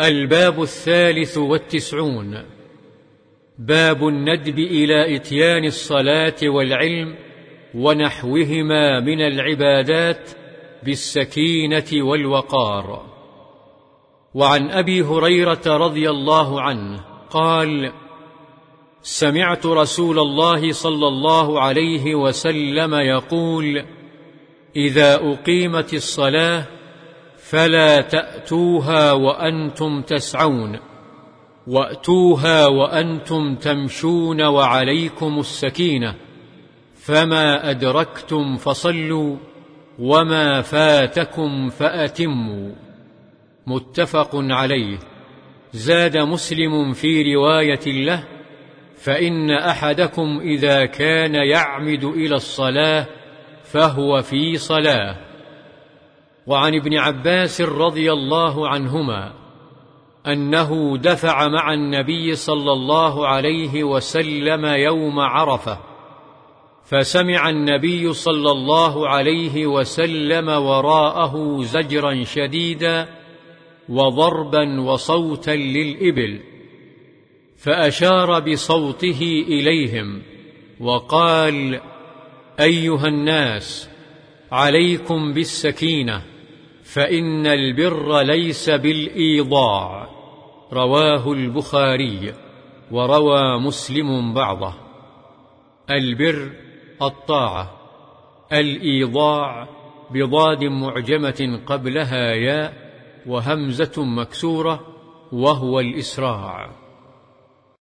الباب الثالث والتسعون. باب الندب إلى إتيان الصلاة والعلم ونحوهما من العبادات بالسكينة والوقار. وعن أبي هريرة رضي الله عنه قال سمعت رسول الله صلى الله عليه وسلم يقول إذا أقيمت الصلاة فلا تأتوها وأنتم تسعون وأتوها وأنتم تمشون وعليكم السكينة فما أدركتم فصلوا وما فاتكم فأتموا متفق عليه زاد مسلم في رواية له فإن أحدكم إذا كان يعمد إلى الصلاة فهو في صلاة وعن ابن عباس رضي الله عنهما أنه دفع مع النبي صلى الله عليه وسلم يوم عرفة فسمع النبي صلى الله عليه وسلم وراءه زجرا شديدا وضربا وصوتا للإبل فأشار بصوته إليهم وقال أيها الناس عليكم بالسكينة. فإن البر ليس بالإيضاع. رواه البخاري وروى مسلم بعضه. البر الطاعة الإيضاع بضاد معجمة قبلها ياء وهمزة مكسورة وهو الإسراع.